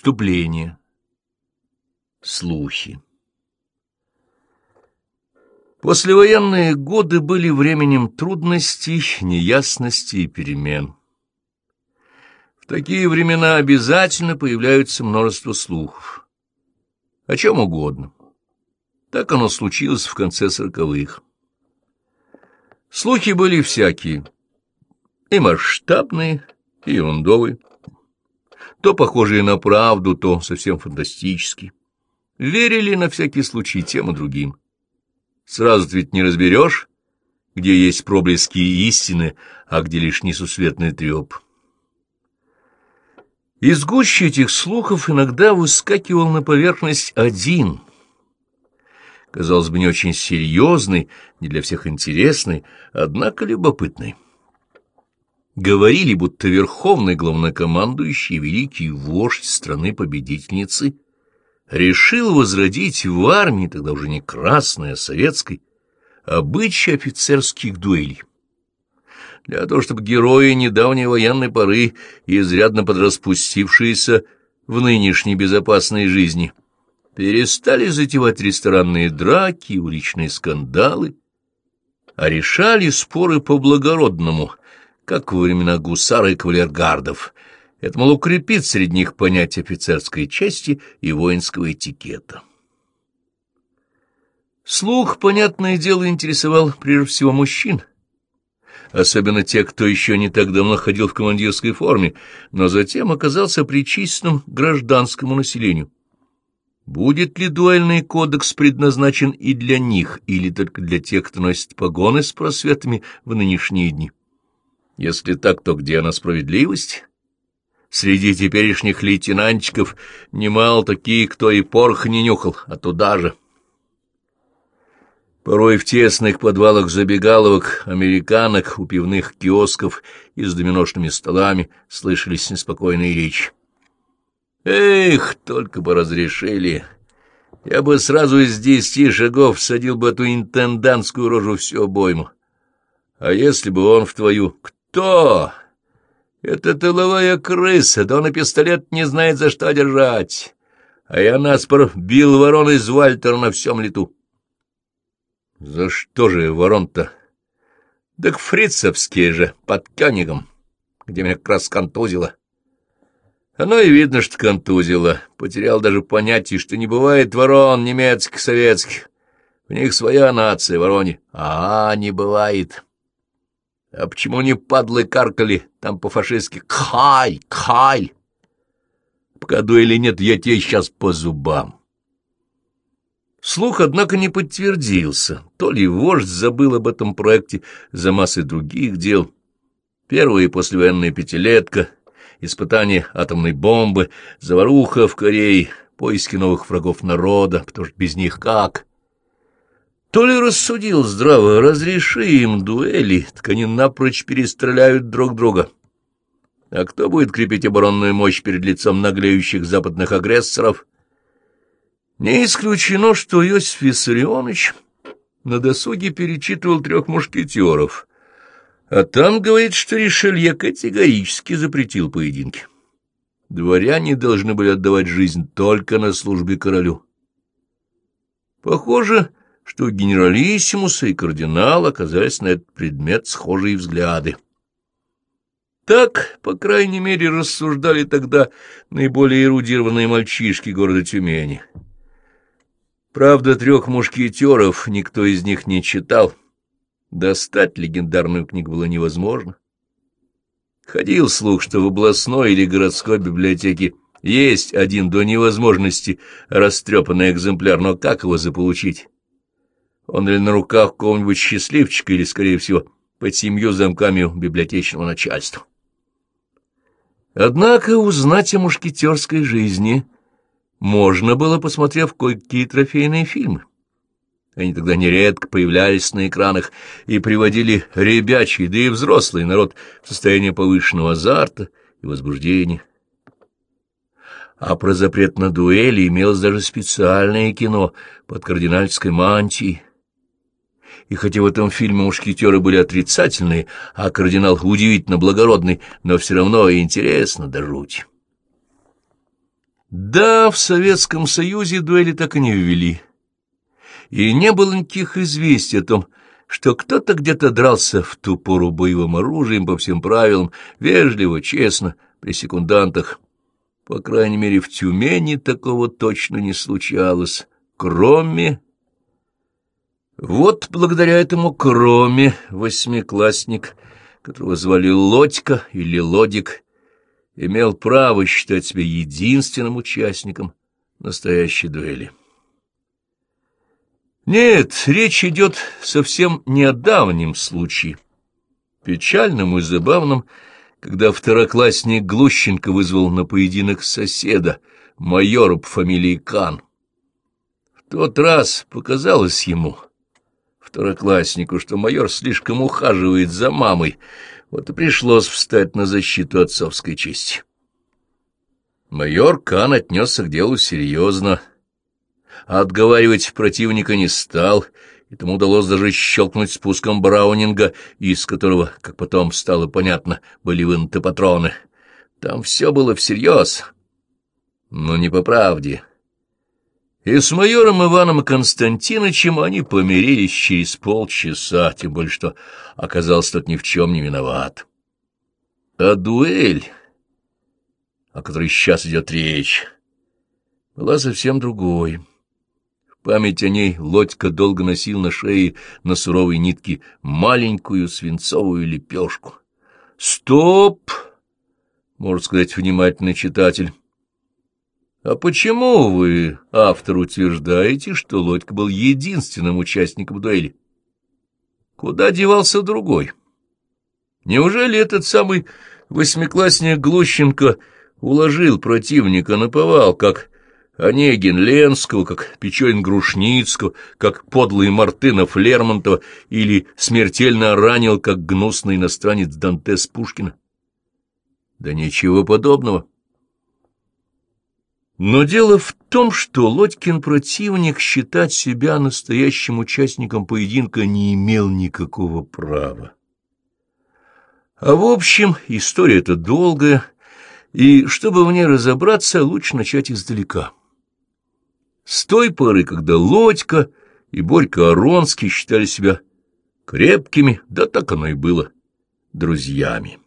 Вступление. Слухи. Послевоенные годы были временем трудностей, неясностей и перемен. В такие времена обязательно появляются множество слухов. О чем угодно. Так оно случилось в конце сороковых. Слухи были всякие, и масштабные, и ерундовые, то похожие на правду, то совсем фантастические. Верили на всякий случай тем и другим. Сразу ведь не разберешь, где есть проблески истины, а где лишь несусветный треп. Из гуще этих слухов иногда выскакивал на поверхность один — казалось бы, не очень серьезный, не для всех интересный, однако любопытный. Говорили, будто верховный главнокомандующий, великий вождь страны-победительницы, решил возродить в армии, тогда уже не красной, а советской, обычай офицерских дуэлей. Для того, чтобы герои недавней военной поры, изрядно подраспустившиеся в нынешней безопасной жизни, перестали затевать ресторанные драки уличные скандалы, а решали споры по-благородному, как во времена гусара и кавалергардов. Это, мол, укрепит среди них понятие офицерской чести и воинского этикета. Слух, понятное дело, интересовал прежде всего мужчин, особенно тех, кто еще не так давно ходил в командирской форме, но затем оказался причисленным к гражданскому населению. Будет ли дуэльный кодекс предназначен и для них, или только для тех, кто носит погоны с просветами в нынешние дни? Если так, то где она справедливость? Среди теперешних лейтенантчиков немало таких, кто и порох не нюхал, а туда же. Порой в тесных подвалах забегаловок, американок, у пивных киосков и с доминошными столами слышались неспокойные речи. Эх, только бы разрешили. Я бы сразу из десяти шагов садил бы эту интендантскую рожу всю обойму. А если бы он в твою... Кто? Это тыловая крыса, да он и пистолет не знает, за что держать. А я наспор бил ворон из Вальтера на всем лету. За что же ворон-то? Так фрицевские же, под Кёнигом, где меня как раз контузило. Оно и видно, что контузило. Потерял даже понятие, что не бывает ворон немецких, советских. У них своя нация, вороне. А, не бывает. А почему не падлы каркали там по-фашистски «Кхай! Кхай!» Пока дуэли нет, я тебе сейчас по зубам. Слух, однако, не подтвердился. То ли вождь забыл об этом проекте за массой других дел. Первая послевоенная пятилетка — испытание атомной бомбы, заваруха в Корее, поиски новых врагов народа, потому что без них как? То ли рассудил здраво, разреши им дуэли, так они напрочь перестреляют друг друга. А кто будет крепить оборонную мощь перед лицом наглеющих западных агрессоров? Не исключено, что Иосиф Виссарионович на досуге перечитывал трех мушкетеров — а там говорит, что Ришелье категорически запретил поединки. Дворяне должны были отдавать жизнь только на службе королю. Похоже, что генералиссимуса и кардинал оказались на этот предмет схожие взгляды. Так, по крайней мере, рассуждали тогда наиболее эрудированные мальчишки города Тюмени. Правда, трех мушкетеров никто из них не читал, Достать легендарную книгу было невозможно. Ходил слух, что в областной или городской библиотеке есть один до невозможности растрепанный экземпляр, но как его заполучить? Он ли на руках какого-нибудь счастливчика, или, скорее всего, под семью замками библиотечного начальства? Однако узнать о мушкетерской жизни можно было, посмотрев кое-какие трофейные фильмы. Они тогда нередко появлялись на экранах и приводили ребячий, да и взрослый народ в состояние повышенного азарта и возбуждения. А про запрет на дуэли имелось даже специальное кино под кардинальской мантией. И хотя в этом фильме мушкетеры были отрицательные, а кардинал удивительно благородный, но все равно интересно до жути. Да, в Советском Союзе дуэли так и не ввели. И не было никаких известий о том, что кто-то где-то дрался в ту пору боевым оружием по всем правилам, вежливо, честно, при секундантах. По крайней мере, в Тюмени такого точно не случалось, кроме... Вот благодаря этому кроме восьмиклассник, которого звали Лодька или Лодик, имел право считать себя единственным участником настоящей дуэли. Нет, речь идет совсем не о давнем случае, печальном и забавном, когда второклассник Глущенко вызвал на поединок соседа, майора по фамилии Кан. В тот раз показалось ему, второкласснику, что майор слишком ухаживает за мамой, вот и пришлось встать на защиту отцовской чести. Майор Кан отнесся к делу серьезно, а отговаривать противника не стал, и тому удалось даже щелкнуть спуском Браунинга, из которого, как потом стало понятно, были вынуты патроны. Там все было всерьез, но не по правде. И с майором Иваном Константиновичем они помирились через полчаса, тем более что оказался тот ни в чем не виноват. А дуэль, о которой сейчас идет речь, была совсем другой. В память о ней Лодька долго носил на шее на суровой нитке маленькую свинцовую лепешку. «Стоп!» — может сказать внимательный читатель. А почему вы, автор, утверждаете, что Лодька был единственным участником дуэли? Куда девался другой? Неужели этот самый восьмиклассник Глущенко уложил противника на повал, как Онегин Ленского, как Печорин Грушницкого, как подлый Мартынов Лермонтова или смертельно ранил, как гнусный иностранец Дантес Пушкина? Да ничего подобного. Но дело в том, что Лодькин противник считать себя настоящим участником поединка не имел никакого права. А в общем, история эта долгая, и чтобы в ней разобраться, лучше начать издалека. С той поры, когда Лодька и Борька Аронский считали себя крепкими, да так оно и было, друзьями.